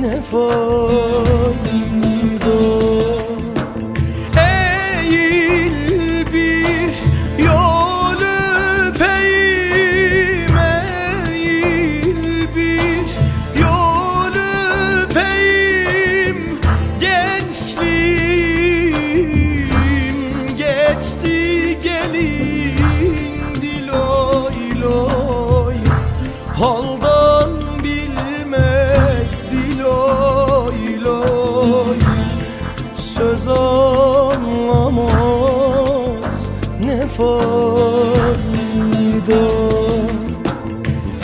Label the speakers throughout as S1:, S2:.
S1: ne formido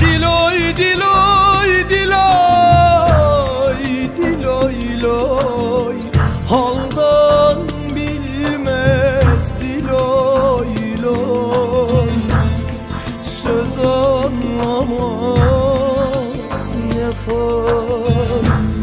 S1: Diloj, diloj, diloj, diloj, loj Haldan bilmez diloj, loj Söz anlamaz ne formido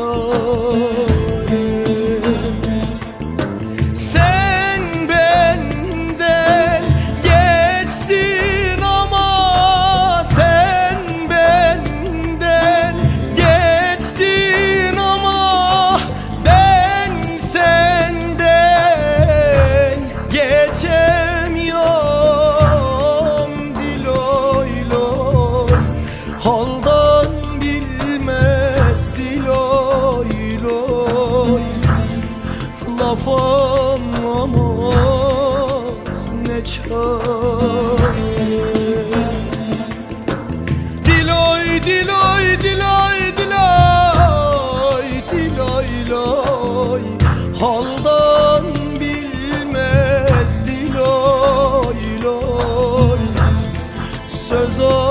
S1: amores. kafam olmaz ne çare? Diloy diloy diloy diloy diloy loy Haldan bilmez diloy loy Söz o